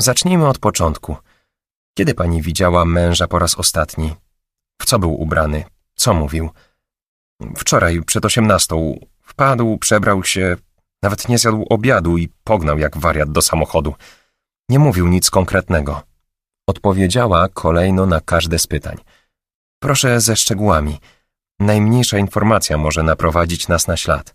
Zacznijmy od początku. Kiedy pani widziała męża po raz ostatni? W co był ubrany? Co mówił? Wczoraj przed osiemnastą wpadł, przebrał się, nawet nie zjadł obiadu i pognał jak wariat do samochodu. Nie mówił nic konkretnego. Odpowiedziała kolejno na każde z pytań. Proszę ze szczegółami. Najmniejsza informacja może naprowadzić nas na ślad.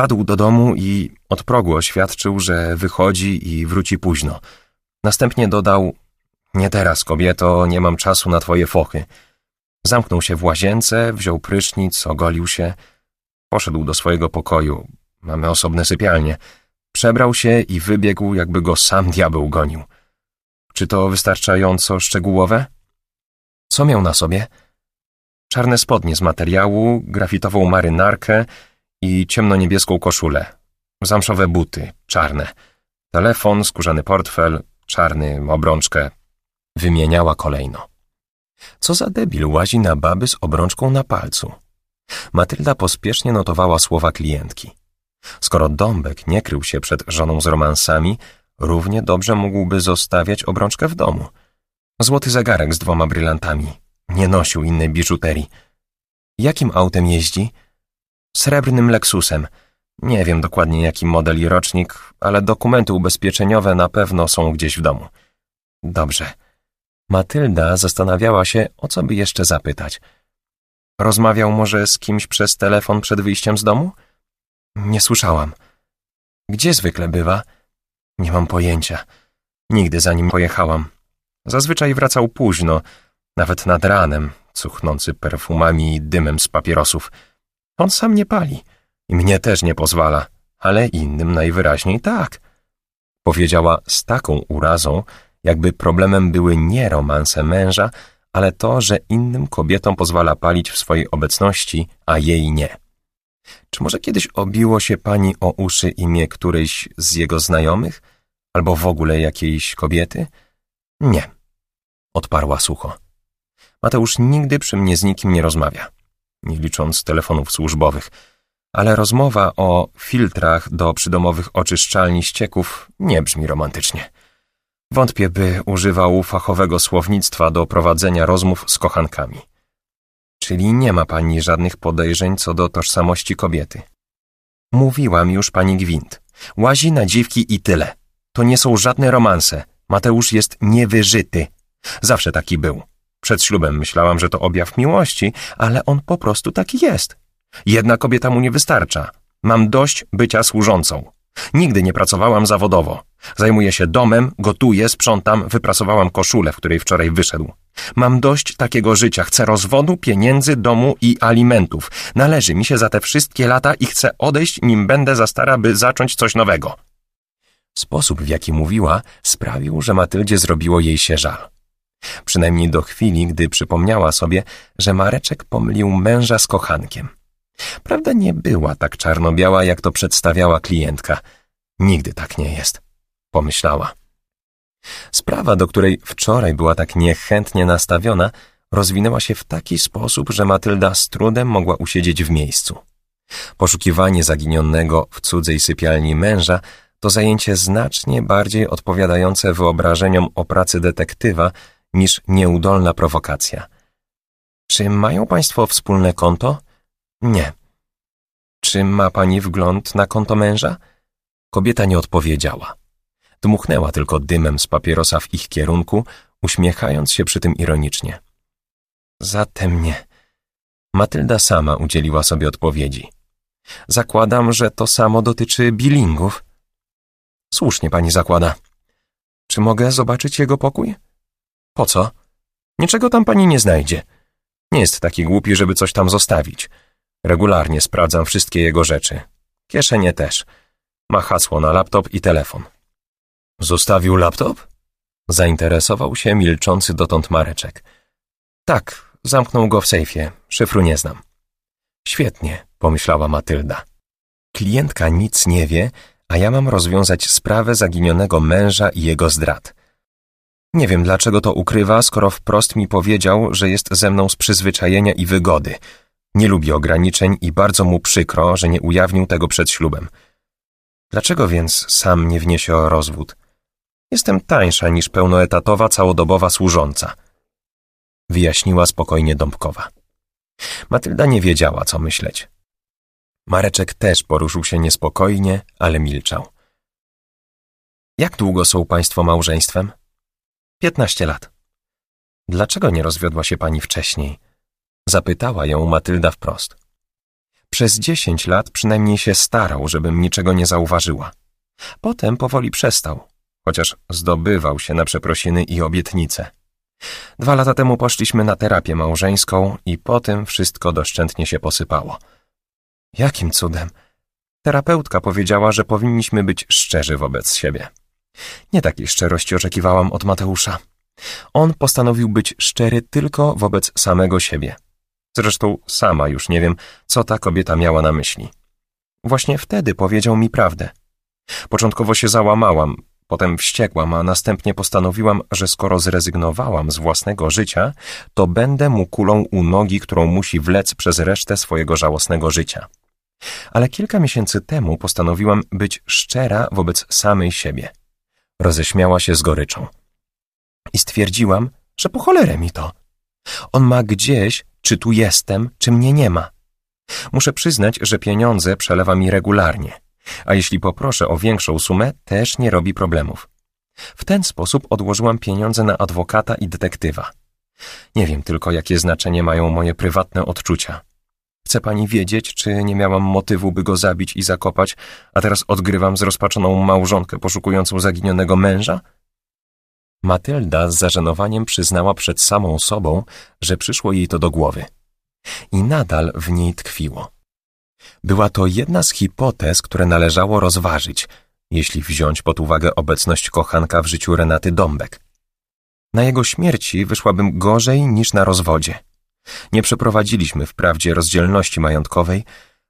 Wpadł do domu i od progu oświadczył, że wychodzi i wróci późno. Następnie dodał: Nie teraz, kobieto, nie mam czasu na twoje fochy. Zamknął się w łazience, wziął prysznic, ogolił się. Poszedł do swojego pokoju. Mamy osobne sypialnie. Przebrał się i wybiegł, jakby go sam diabeł gonił. Czy to wystarczająco szczegółowe? Co miał na sobie? Czarne spodnie z materiału, grafitową marynarkę i ciemnoniebieską koszulę. Zamszowe buty, czarne. Telefon, skórzany portfel, czarny, obrączkę. Wymieniała kolejno. Co za debil łazi na baby z obrączką na palcu. Matylda pospiesznie notowała słowa klientki. Skoro Dąbek nie krył się przed żoną z romansami, równie dobrze mógłby zostawiać obrączkę w domu. Złoty zegarek z dwoma brylantami. Nie nosił innej biżuterii. Jakim autem jeździ? Srebrnym Lexusem. Nie wiem dokładnie jaki model i rocznik, ale dokumenty ubezpieczeniowe na pewno są gdzieś w domu. Dobrze. Matylda zastanawiała się, o co by jeszcze zapytać. Rozmawiał może z kimś przez telefon przed wyjściem z domu? Nie słyszałam. Gdzie zwykle bywa? Nie mam pojęcia. Nigdy za nim pojechałam. Zazwyczaj wracał późno, nawet nad ranem, cuchnący perfumami i dymem z papierosów. On sam nie pali i mnie też nie pozwala, ale innym najwyraźniej tak. Powiedziała z taką urazą, jakby problemem były nie romanse męża, ale to, że innym kobietom pozwala palić w swojej obecności, a jej nie. Czy może kiedyś obiło się pani o uszy imię którejś z jego znajomych? Albo w ogóle jakiejś kobiety? Nie, odparła sucho. Mateusz nigdy przy mnie z nikim nie rozmawia, nie licząc telefonów służbowych, ale rozmowa o filtrach do przydomowych oczyszczalni ścieków nie brzmi romantycznie. Wątpię, by używał fachowego słownictwa do prowadzenia rozmów z kochankami. Czyli nie ma pani żadnych podejrzeń co do tożsamości kobiety. Mówiłam już pani Gwint. Łazi na dziwki i tyle. To nie są żadne romanse. Mateusz jest niewyżyty. Zawsze taki był. Przed ślubem myślałam, że to objaw miłości, ale on po prostu taki jest. Jedna kobieta mu nie wystarcza. Mam dość bycia służącą. Nigdy nie pracowałam zawodowo. Zajmuję się domem, gotuję, sprzątam, wypracowałam koszulę, w której wczoraj wyszedł. Mam dość takiego życia. Chcę rozwodu, pieniędzy, domu i alimentów. Należy mi się za te wszystkie lata i chcę odejść, nim będę za stara, by zacząć coś nowego. Sposób, w jaki mówiła, sprawił, że Matyldzie zrobiło jej się żal. Przynajmniej do chwili, gdy przypomniała sobie, że Mareczek pomylił męża z kochankiem. Prawda nie była tak czarno-biała, jak to przedstawiała klientka. Nigdy tak nie jest, pomyślała. Sprawa, do której wczoraj była tak niechętnie nastawiona, rozwinęła się w taki sposób, że Matylda z trudem mogła usiedzieć w miejscu. Poszukiwanie zaginionego w cudzej sypialni męża to zajęcie znacznie bardziej odpowiadające wyobrażeniom o pracy detektywa niż nieudolna prowokacja. Czy mają państwo wspólne konto? Nie. Czy ma pani wgląd na konto męża? Kobieta nie odpowiedziała. Dmuchnęła tylko dymem z papierosa w ich kierunku, uśmiechając się przy tym ironicznie. Zatem nie. Matylda sama udzieliła sobie odpowiedzi. Zakładam, że to samo dotyczy billingów. Słusznie pani zakłada. Czy mogę zobaczyć jego pokój? Po co? Niczego tam pani nie znajdzie. Nie jest taki głupi, żeby coś tam zostawić. Regularnie sprawdzam wszystkie jego rzeczy. Kieszenie też. Ma hasło na laptop i telefon. Zostawił laptop? Zainteresował się milczący dotąd Mareczek. Tak, zamknął go w sejfie. Szyfru nie znam. Świetnie, pomyślała Matylda. Klientka nic nie wie, a ja mam rozwiązać sprawę zaginionego męża i jego zdrad. Nie wiem, dlaczego to ukrywa, skoro wprost mi powiedział, że jest ze mną z przyzwyczajenia i wygody. Nie lubi ograniczeń i bardzo mu przykro, że nie ujawnił tego przed ślubem. Dlaczego więc sam nie wniesie o rozwód? Jestem tańsza niż pełnoetatowa, całodobowa służąca. Wyjaśniła spokojnie Dąbkowa. Matylda nie wiedziała, co myśleć. Mareczek też poruszył się niespokojnie, ale milczał. Jak długo są państwo małżeństwem? Piętnaście lat. Dlaczego nie rozwiodła się pani wcześniej? Zapytała ją Matylda wprost. Przez dziesięć lat przynajmniej się starał, żebym niczego nie zauważyła. Potem powoli przestał, chociaż zdobywał się na przeprosiny i obietnice. Dwa lata temu poszliśmy na terapię małżeńską i po tym wszystko doszczętnie się posypało. Jakim cudem? Terapeutka powiedziała, że powinniśmy być szczerzy wobec siebie. Nie takiej szczerości oczekiwałam od Mateusza. On postanowił być szczery tylko wobec samego siebie. Zresztą sama już nie wiem, co ta kobieta miała na myśli. Właśnie wtedy powiedział mi prawdę. Początkowo się załamałam, potem wściekłam, a następnie postanowiłam, że skoro zrezygnowałam z własnego życia, to będę mu kulą u nogi, którą musi wlec przez resztę swojego żałosnego życia. Ale kilka miesięcy temu postanowiłam być szczera wobec samej siebie. Roześmiała się z goryczą. I stwierdziłam, że po cholerę mi to. On ma gdzieś, czy tu jestem, czy mnie nie ma. Muszę przyznać, że pieniądze przelewa mi regularnie, a jeśli poproszę o większą sumę, też nie robi problemów. W ten sposób odłożyłam pieniądze na adwokata i detektywa. Nie wiem tylko, jakie znaczenie mają moje prywatne odczucia. Chce pani wiedzieć, czy nie miałam motywu, by go zabić i zakopać, a teraz odgrywam zrozpaczoną małżonkę poszukującą zaginionego męża? Matylda z zażenowaniem przyznała przed samą sobą, że przyszło jej to do głowy. I nadal w niej tkwiło. Była to jedna z hipotez, które należało rozważyć, jeśli wziąć pod uwagę obecność kochanka w życiu Renaty Dąbek. Na jego śmierci wyszłabym gorzej niż na rozwodzie. Nie przeprowadziliśmy wprawdzie rozdzielności majątkowej,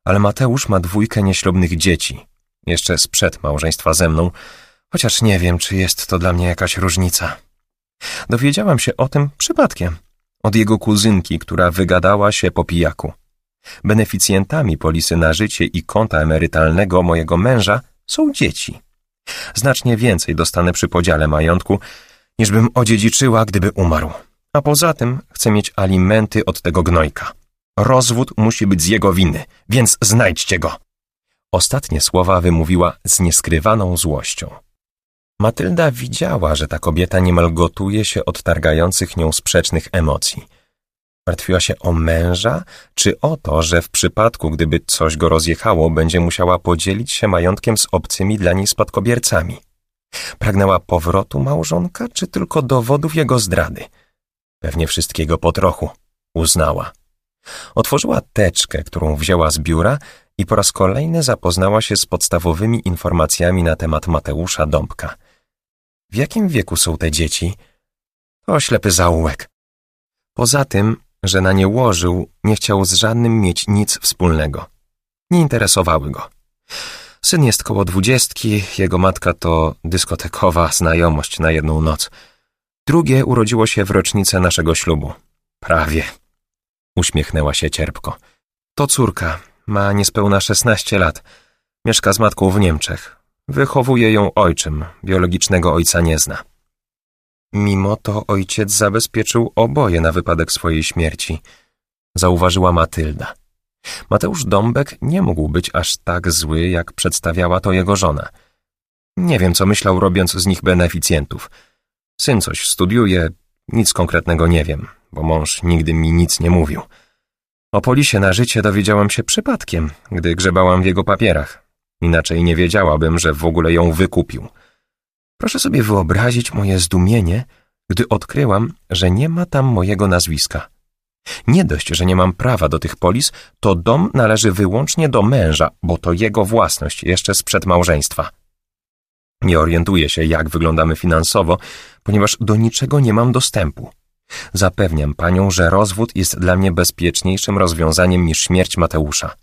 ale Mateusz ma dwójkę nieślubnych dzieci, jeszcze sprzed małżeństwa ze mną, chociaż nie wiem, czy jest to dla mnie jakaś różnica. Dowiedziałam się o tym przypadkiem, od jego kuzynki, która wygadała się po pijaku. Beneficjentami polisy na życie i konta emerytalnego mojego męża są dzieci. Znacznie więcej dostanę przy podziale majątku, niż bym odziedziczyła, gdyby umarł. A poza tym chcę mieć alimenty od tego gnojka. Rozwód musi być z jego winy, więc znajdźcie go. Ostatnie słowa wymówiła z nieskrywaną złością. Matylda widziała, że ta kobieta niemal gotuje się od targających nią sprzecznych emocji. Martwiła się o męża, czy o to, że w przypadku, gdyby coś go rozjechało, będzie musiała podzielić się majątkiem z obcymi dla niej spadkobiercami. Pragnęła powrotu małżonka, czy tylko dowodów jego zdrady? Pewnie wszystkiego po trochu, uznała. Otworzyła teczkę, którą wzięła z biura i po raz kolejny zapoznała się z podstawowymi informacjami na temat Mateusza Dąbka. W jakim wieku są te dzieci? To ślepy zaułek. Poza tym, że na nie łożył, nie chciał z żadnym mieć nic wspólnego. Nie interesowały go. Syn jest koło dwudziestki, jego matka to dyskotekowa znajomość na jedną noc. Drugie urodziło się w rocznicę naszego ślubu. Prawie. Uśmiechnęła się cierpko. To córka, ma niespełna szesnaście lat. Mieszka z matką w Niemczech. Wychowuje ją ojczym, biologicznego ojca nie zna. Mimo to ojciec zabezpieczył oboje na wypadek swojej śmierci, zauważyła Matylda. Mateusz Dąbek nie mógł być aż tak zły, jak przedstawiała to jego żona. Nie wiem, co myślał, robiąc z nich beneficjentów. Syn coś studiuje, nic konkretnego nie wiem, bo mąż nigdy mi nic nie mówił. O polisie na życie dowiedziałam się przypadkiem, gdy grzebałam w jego papierach. Inaczej nie wiedziałabym, że w ogóle ją wykupił. Proszę sobie wyobrazić moje zdumienie, gdy odkryłam, że nie ma tam mojego nazwiska. Nie dość, że nie mam prawa do tych polis, to dom należy wyłącznie do męża, bo to jego własność jeszcze sprzed małżeństwa. Nie orientuję się, jak wyglądamy finansowo, ponieważ do niczego nie mam dostępu. Zapewniam panią, że rozwód jest dla mnie bezpieczniejszym rozwiązaniem niż śmierć Mateusza.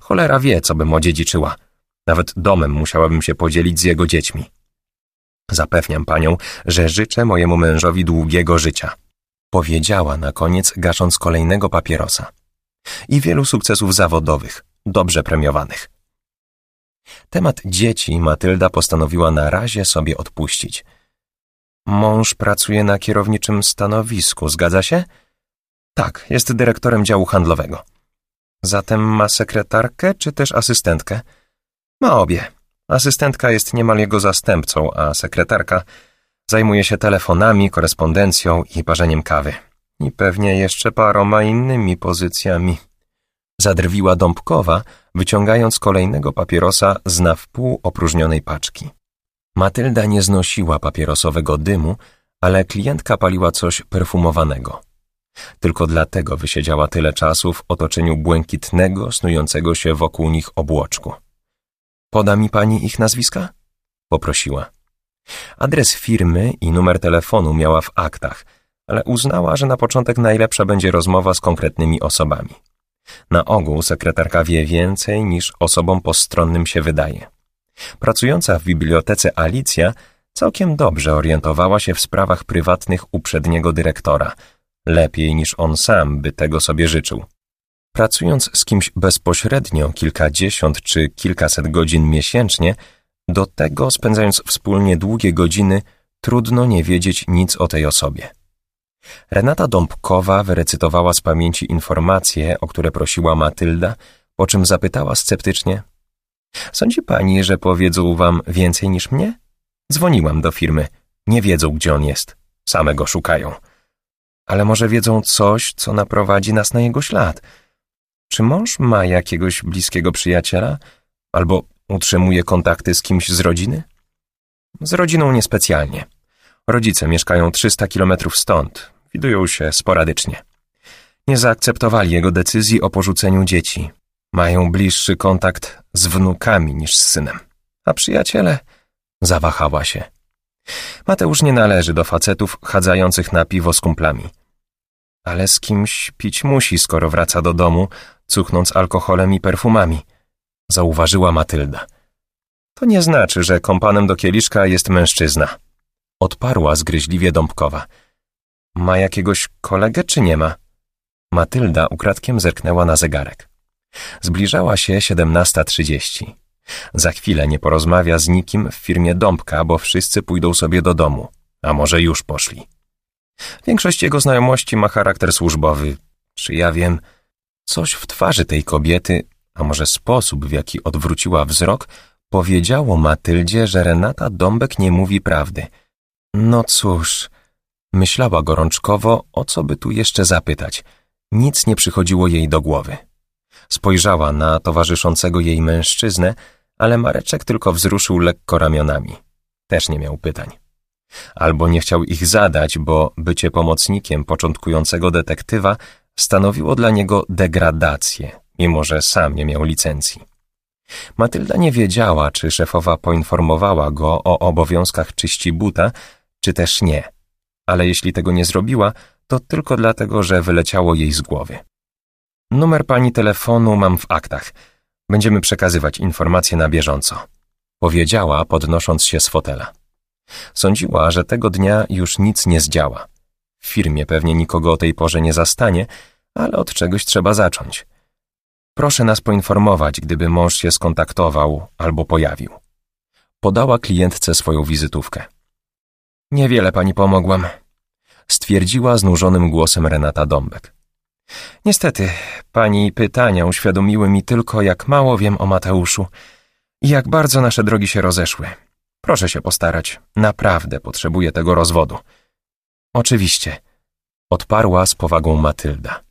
Cholera wie, co bym odziedziczyła. Nawet domem musiałabym się podzielić z jego dziećmi. Zapewniam panią, że życzę mojemu mężowi długiego życia. Powiedziała na koniec, gasząc kolejnego papierosa. I wielu sukcesów zawodowych, dobrze premiowanych. Temat dzieci Matylda postanowiła na razie sobie odpuścić. Mąż pracuje na kierowniczym stanowisku, zgadza się? Tak, jest dyrektorem działu handlowego. Zatem ma sekretarkę czy też asystentkę? Ma obie. Asystentka jest niemal jego zastępcą, a sekretarka zajmuje się telefonami, korespondencją i parzeniem kawy. I pewnie jeszcze paroma innymi pozycjami. Zadrwiła Dąbkowa, wyciągając kolejnego papierosa z na wpół opróżnionej paczki. Matylda nie znosiła papierosowego dymu, ale klientka paliła coś perfumowanego. Tylko dlatego wysiedziała tyle czasu w otoczeniu błękitnego, snującego się wokół nich obłoczku. Poda mi pani ich nazwiska? Poprosiła. Adres firmy i numer telefonu miała w aktach, ale uznała, że na początek najlepsza będzie rozmowa z konkretnymi osobami. Na ogół sekretarka wie więcej niż osobom postronnym się wydaje. Pracująca w bibliotece Alicja całkiem dobrze orientowała się w sprawach prywatnych uprzedniego dyrektora, lepiej niż on sam by tego sobie życzył. Pracując z kimś bezpośrednio kilkadziesiąt czy kilkaset godzin miesięcznie, do tego spędzając wspólnie długie godziny, trudno nie wiedzieć nic o tej osobie. Renata Dąbkowa wyrecytowała z pamięci informacje, o które prosiła Matylda, po czym zapytała sceptycznie: Sądzi pani, że powiedzą wam więcej niż mnie? Dzwoniłam do firmy. Nie wiedzą, gdzie on jest. Same go szukają. Ale może wiedzą coś, co naprowadzi nas na jego ślad. Czy mąż ma jakiegoś bliskiego przyjaciela? Albo utrzymuje kontakty z kimś z rodziny? Z rodziną niespecjalnie. Rodzice mieszkają 300 kilometrów stąd. Widują się sporadycznie. Nie zaakceptowali jego decyzji o porzuceniu dzieci. Mają bliższy kontakt z wnukami niż z synem. A przyjaciele? Zawahała się. Mateusz nie należy do facetów chadzających na piwo z kumplami. Ale z kimś pić musi, skoro wraca do domu, cuchnąc alkoholem i perfumami. Zauważyła Matylda. To nie znaczy, że kompanem do kieliszka jest mężczyzna. Odparła zgryźliwie Dąbkowa. Ma jakiegoś kolegę, czy nie ma? Matylda ukradkiem zerknęła na zegarek. Zbliżała się 17.30. Za chwilę nie porozmawia z nikim w firmie Dąbka, bo wszyscy pójdą sobie do domu, a może już poszli. Większość jego znajomości ma charakter służbowy. Czy ja wiem, coś w twarzy tej kobiety, a może sposób, w jaki odwróciła wzrok, powiedziało Matyldzie, że Renata Dąbek nie mówi prawdy. No cóż, myślała gorączkowo, o co by tu jeszcze zapytać. Nic nie przychodziło jej do głowy. Spojrzała na towarzyszącego jej mężczyznę, ale Mareczek tylko wzruszył lekko ramionami. Też nie miał pytań. Albo nie chciał ich zadać, bo bycie pomocnikiem początkującego detektywa stanowiło dla niego degradację, mimo że sam nie miał licencji. Matylda nie wiedziała, czy szefowa poinformowała go o obowiązkach czyści buta, czy też nie, ale jeśli tego nie zrobiła, to tylko dlatego, że wyleciało jej z głowy. Numer pani telefonu mam w aktach. Będziemy przekazywać informacje na bieżąco. Powiedziała, podnosząc się z fotela. Sądziła, że tego dnia już nic nie zdziała. W firmie pewnie nikogo o tej porze nie zastanie, ale od czegoś trzeba zacząć. Proszę nas poinformować, gdyby mąż się skontaktował albo pojawił. Podała klientce swoją wizytówkę. Niewiele pani pomogłam, stwierdziła znużonym głosem Renata Dąbek. Niestety, pani pytania uświadomiły mi tylko, jak mało wiem o Mateuszu i jak bardzo nasze drogi się rozeszły. Proszę się postarać, naprawdę potrzebuję tego rozwodu. Oczywiście, odparła z powagą Matylda.